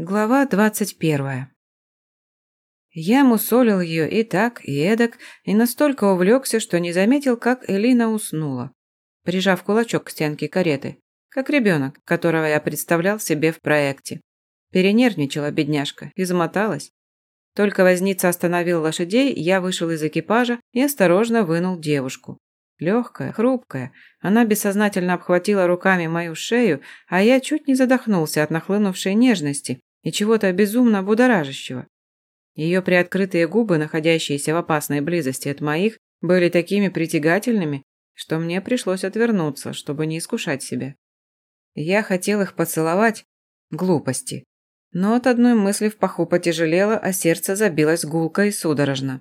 Глава двадцать первая. Я мусолил ее и так, и эдак, и настолько увлекся, что не заметил, как Элина уснула, прижав кулачок к стенке кареты, как ребенок, которого я представлял себе в проекте. Перенервничала бедняжка, измоталась. Только возница остановил лошадей, я вышел из экипажа и осторожно вынул девушку. Легкая, хрупкая, она бессознательно обхватила руками мою шею, а я чуть не задохнулся от нахлынувшей нежности, и чего-то безумно будоражащего. Ее приоткрытые губы, находящиеся в опасной близости от моих, были такими притягательными, что мне пришлось отвернуться, чтобы не искушать себя. Я хотел их поцеловать. Глупости. Но от одной мысли в паху потяжелело, а сердце забилось гулко и судорожно.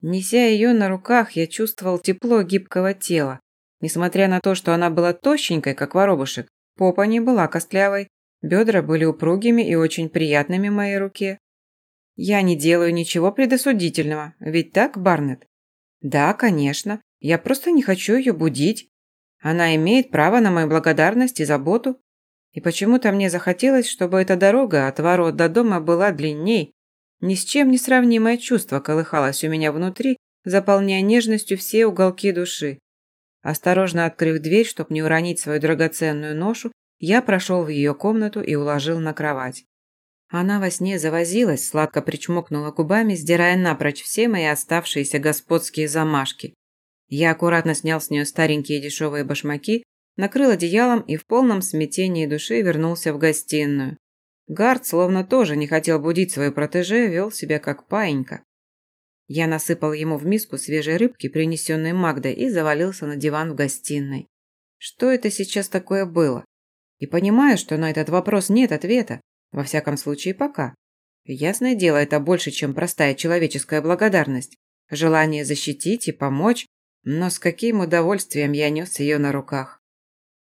Неся ее на руках, я чувствовал тепло гибкого тела. Несмотря на то, что она была тощенькой, как воробушек, попа не была костлявой, Бедра были упругими и очень приятными моей руке. Я не делаю ничего предосудительного, ведь так, Барнет? Да, конечно. Я просто не хочу ее будить. Она имеет право на мою благодарность и заботу. И почему-то мне захотелось, чтобы эта дорога от ворот до дома была длинней. Ни с чем не сравнимое чувство колыхалось у меня внутри, заполняя нежностью все уголки души. Осторожно открыв дверь, чтобы не уронить свою драгоценную ношу, я прошел в ее комнату и уложил на кровать. Она во сне завозилась, сладко причмокнула губами, сдирая напрочь все мои оставшиеся господские замашки. Я аккуратно снял с нее старенькие дешевые башмаки, накрыл одеялом и в полном смятении души вернулся в гостиную. Гард, словно тоже не хотел будить свою протеже, вел себя как паинька. Я насыпал ему в миску свежей рыбки, принесенной Магдой, и завалился на диван в гостиной. Что это сейчас такое было? И понимаю, что на этот вопрос нет ответа, во всяком случае пока. Ясное дело, это больше, чем простая человеческая благодарность. Желание защитить и помочь, но с каким удовольствием я нес ее на руках.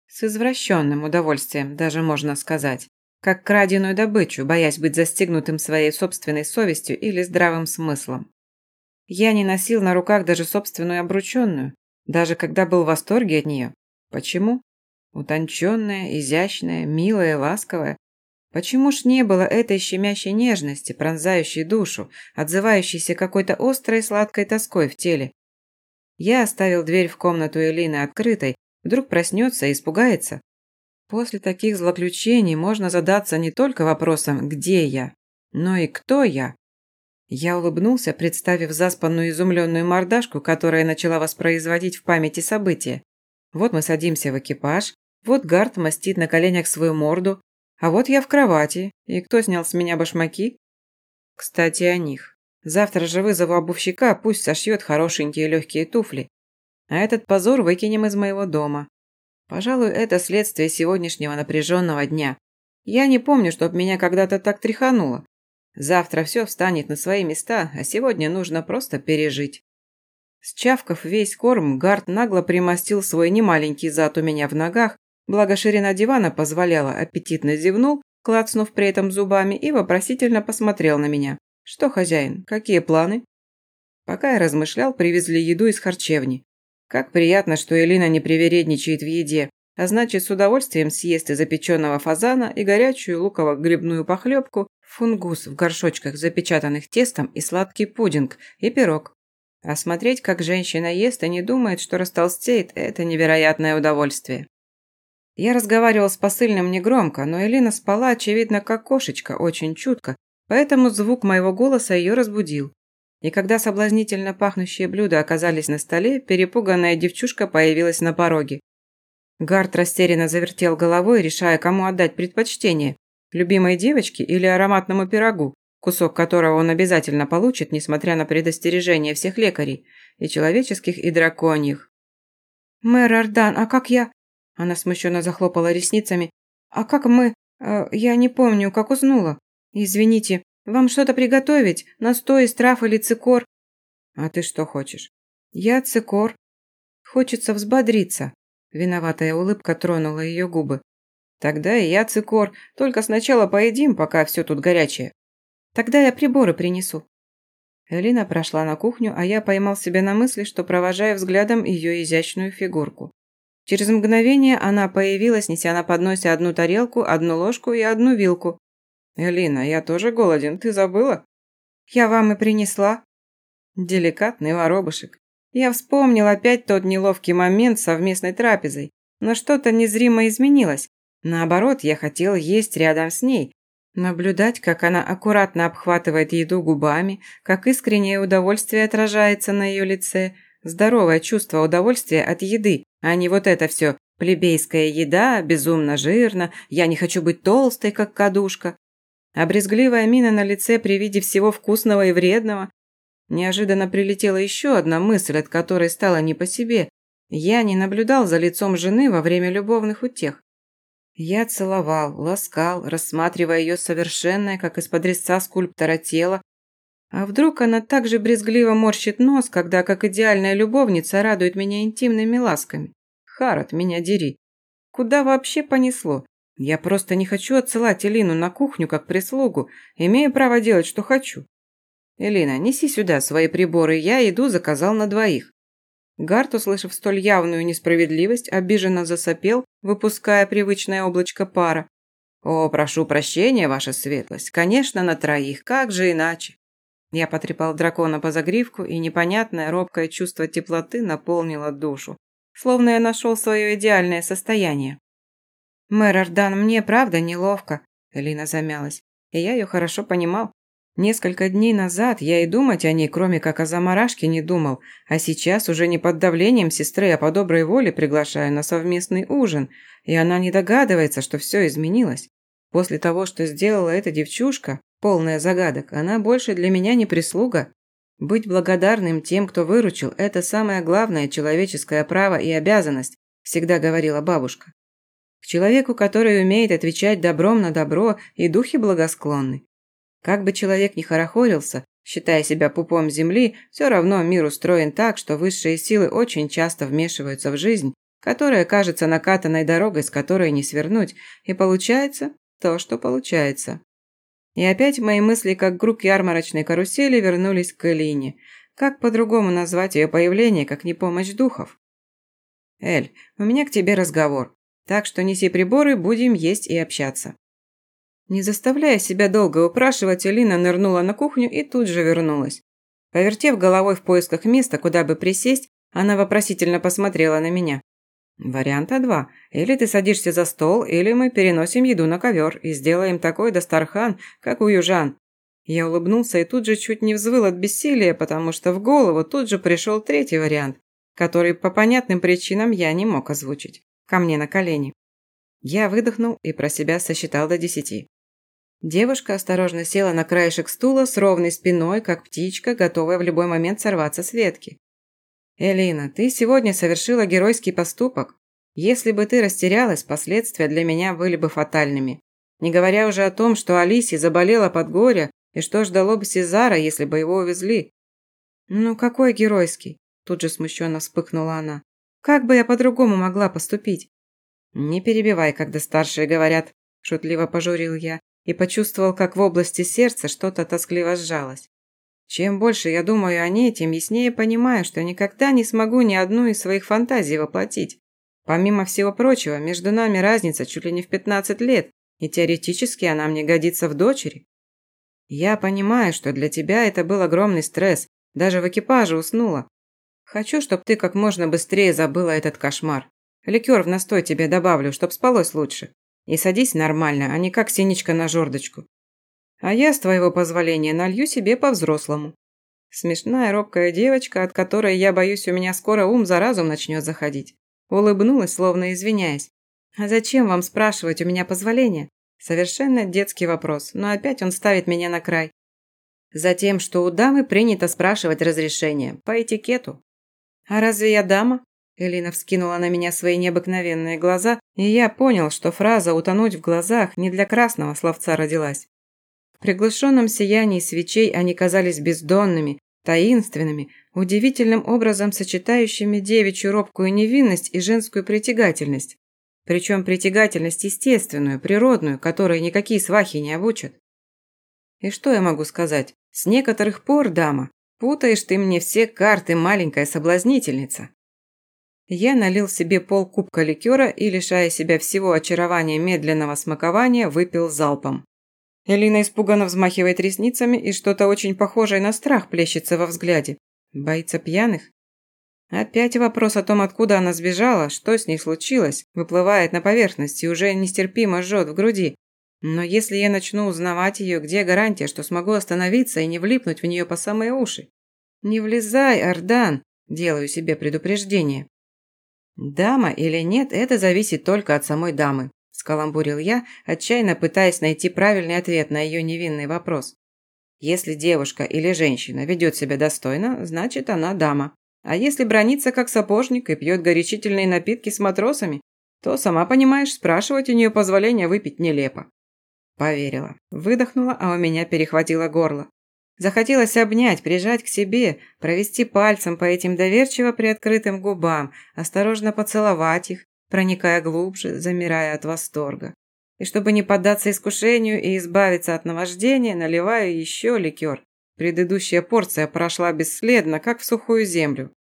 С извращенным удовольствием, даже можно сказать. Как краденую добычу, боясь быть застигнутым своей собственной совестью или здравым смыслом. Я не носил на руках даже собственную обрученную, даже когда был в восторге от нее. Почему? Утонченная, изящная, милая, ласковая. Почему ж не было этой щемящей нежности, пронзающей душу, отзывающейся какой-то острой сладкой тоской в теле? Я оставил дверь в комнату Элины открытой, вдруг проснется и испугается. После таких злоключений можно задаться не только вопросом «где я?», но и «кто я?». Я улыбнулся, представив заспанную изумленную мордашку, которая начала воспроизводить в памяти события. Вот мы садимся в экипаж, вот Гард мастит на коленях свою морду, а вот я в кровати. И кто снял с меня башмаки? Кстати, о них. Завтра же вызову обувщика, пусть сошьет хорошенькие легкие туфли. А этот позор выкинем из моего дома. Пожалуй, это следствие сегодняшнего напряженного дня. Я не помню, чтоб меня когда-то так тряхануло. Завтра все встанет на свои места, а сегодня нужно просто пережить. Счавкав весь корм, Гард нагло примостил свой немаленький зад у меня в ногах Благо ширина дивана позволяла, аппетитно зевнул, клацнув при этом зубами, и вопросительно посмотрел на меня. «Что, хозяин, какие планы?» Пока я размышлял, привезли еду из харчевни. Как приятно, что Элина не привередничает в еде, а значит, с удовольствием съест и запеченного фазана, и горячую луково-грибную похлебку, фунгус в горшочках, запечатанных тестом, и сладкий пудинг, и пирог. А смотреть, как женщина ест и не думает, что растолстеет, это невероятное удовольствие. Я разговаривал с посыльным негромко, но Элина спала, очевидно, как кошечка, очень чутко, поэтому звук моего голоса ее разбудил. И когда соблазнительно пахнущие блюда оказались на столе, перепуганная девчушка появилась на пороге. Гард растерянно завертел головой, решая, кому отдать предпочтение – любимой девочке или ароматному пирогу, кусок которого он обязательно получит, несмотря на предостережение всех лекарей, и человеческих, и драконьих. «Мэр Ардан, а как я...» Она смущенно захлопала ресницами. «А как мы... Э, я не помню, как уснула. Извините, вам что-то приготовить? Настой из трав или цикор?» «А ты что хочешь?» «Я цикор. Хочется взбодриться». Виноватая улыбка тронула ее губы. «Тогда и я цикор. Только сначала поедим, пока все тут горячее. Тогда я приборы принесу». Элина прошла на кухню, а я поймал себя на мысли, что провожаю взглядом ее изящную фигурку. Через мгновение она появилась, неся на подносе одну тарелку, одну ложку и одну вилку. «Элина, я тоже голоден, ты забыла?» «Я вам и принесла». Деликатный воробушек. Я вспомнил опять тот неловкий момент совместной трапезой, но что-то незримо изменилось. Наоборот, я хотел есть рядом с ней, наблюдать, как она аккуратно обхватывает еду губами, как искреннее удовольствие отражается на ее лице, здоровое чувство удовольствия от еды, а не вот это все плебейская еда, безумно жирно, я не хочу быть толстой, как кадушка. А брезгливая мина на лице при виде всего вкусного и вредного, Неожиданно прилетела еще одна мысль, от которой стало не по себе. Я не наблюдал за лицом жены во время любовных утех. Я целовал, ласкал, рассматривая ее совершенное, как из-под резца скульптора тело. А вдруг она так же брезгливо морщит нос, когда, как идеальная любовница, радует меня интимными ласками? Харат, меня дери. Куда вообще понесло? Я просто не хочу отсылать Элину на кухню как прислугу, имею право делать, что хочу. «Элина, неси сюда свои приборы, я еду заказал на двоих». Гарт, услышав столь явную несправедливость, обиженно засопел, выпуская привычное облачко пара. «О, прошу прощения, ваша светлость. Конечно, на троих. Как же иначе?» Я потрепал дракона по загривку, и непонятное робкое чувство теплоты наполнило душу. Словно я нашел свое идеальное состояние. «Мэр Ардан, мне правда неловко», – Элина замялась. И я ее хорошо понимал. Несколько дней назад я и думать о ней, кроме как о заморашке, не думал, а сейчас уже не под давлением сестры, а по доброй воле приглашаю на совместный ужин, и она не догадывается, что все изменилось. После того, что сделала эта девчушка, полная загадок, она больше для меня не прислуга. Быть благодарным тем, кто выручил, это самое главное человеческое право и обязанность, всегда говорила бабушка. К человеку, который умеет отвечать добром на добро, и духи благосклонны. Как бы человек ни хорохорился, считая себя пупом земли, все равно мир устроен так, что высшие силы очень часто вмешиваются в жизнь, которая кажется накатанной дорогой, с которой не свернуть, и получается то, что получается. И опять мои мысли, как круг ярмарочной карусели, вернулись к Элине. Как по-другому назвать ее появление, как не помощь духов? «Эль, у меня к тебе разговор, так что неси приборы, будем есть и общаться». Не заставляя себя долго упрашивать, Элина нырнула на кухню и тут же вернулась. Повертев головой в поисках места, куда бы присесть, она вопросительно посмотрела на меня. «Варианта два. Или ты садишься за стол, или мы переносим еду на ковер и сделаем такой дастархан, как у южан». Я улыбнулся и тут же чуть не взвыл от бессилия, потому что в голову тут же пришел третий вариант, который по понятным причинам я не мог озвучить. Ко мне на колени. Я выдохнул и про себя сосчитал до десяти. Девушка осторожно села на краешек стула с ровной спиной, как птичка, готовая в любой момент сорваться с ветки. «Элина, ты сегодня совершила геройский поступок. Если бы ты растерялась, последствия для меня были бы фатальными. Не говоря уже о том, что Алисе заболела под горе, и что ждало бы Сезара, если бы его увезли». «Ну, какой геройский?» Тут же смущенно вспыхнула она. «Как бы я по-другому могла поступить?» «Не перебивай, когда старшие говорят», – шутливо пожурил я и почувствовал, как в области сердца что-то тоскливо сжалось. Чем больше я думаю о ней, тем яснее понимаю, что никогда не смогу ни одну из своих фантазий воплотить. Помимо всего прочего, между нами разница чуть ли не в 15 лет, и теоретически она мне годится в дочери. Я понимаю, что для тебя это был огромный стресс, даже в экипаже уснула. Хочу, чтобы ты как можно быстрее забыла этот кошмар. Ликер в настой тебе добавлю, чтоб спалось лучше. И садись нормально, а не как синичка на жердочку. А я, с твоего позволения, налью себе по-взрослому. Смешная робкая девочка, от которой, я боюсь, у меня скоро ум за разум начнет заходить. Улыбнулась, словно извиняясь. «А зачем вам спрашивать у меня позволения?» Совершенно детский вопрос, но опять он ставит меня на край. Затем, что у дамы принято спрашивать разрешение, по этикету. «А разве я дама?» Элина вскинула на меня свои необыкновенные глаза, и я понял, что фраза «утонуть в глазах» не для красного словца родилась. В приглушенном сиянии свечей они казались бездонными, таинственными, удивительным образом сочетающими девичью робкую невинность и женскую притягательность. Причем притягательность естественную, природную, которой никакие свахи не обучат. И что я могу сказать? С некоторых пор, дама, путаешь ты мне все карты, маленькая соблазнительница. Я налил себе пол кубка ликера и, лишая себя всего очарования медленного смакования, выпил залпом. Элина испуганно взмахивает ресницами и что-то очень похожее на страх плещется во взгляде. Боится пьяных? Опять вопрос о том, откуда она сбежала, что с ней случилось, выплывает на поверхность и уже нестерпимо жжет в груди. Но если я начну узнавать ее, где гарантия, что смогу остановиться и не влипнуть в нее по самые уши? Не влезай, Ардан, делаю себе предупреждение. Дама или нет, это зависит только от самой дамы скаламбурил я, отчаянно пытаясь найти правильный ответ на ее невинный вопрос. Если девушка или женщина ведет себя достойно, значит она дама. А если бронится как сапожник и пьет горячительные напитки с матросами, то, сама понимаешь, спрашивать у нее позволения выпить нелепо. Поверила. Выдохнула, а у меня перехватило горло. Захотелось обнять, прижать к себе, провести пальцем по этим доверчиво приоткрытым губам, осторожно поцеловать их, проникая глубже, замирая от восторга. И чтобы не поддаться искушению и избавиться от наваждения, наливаю еще ликер. Предыдущая порция прошла бесследно, как в сухую землю.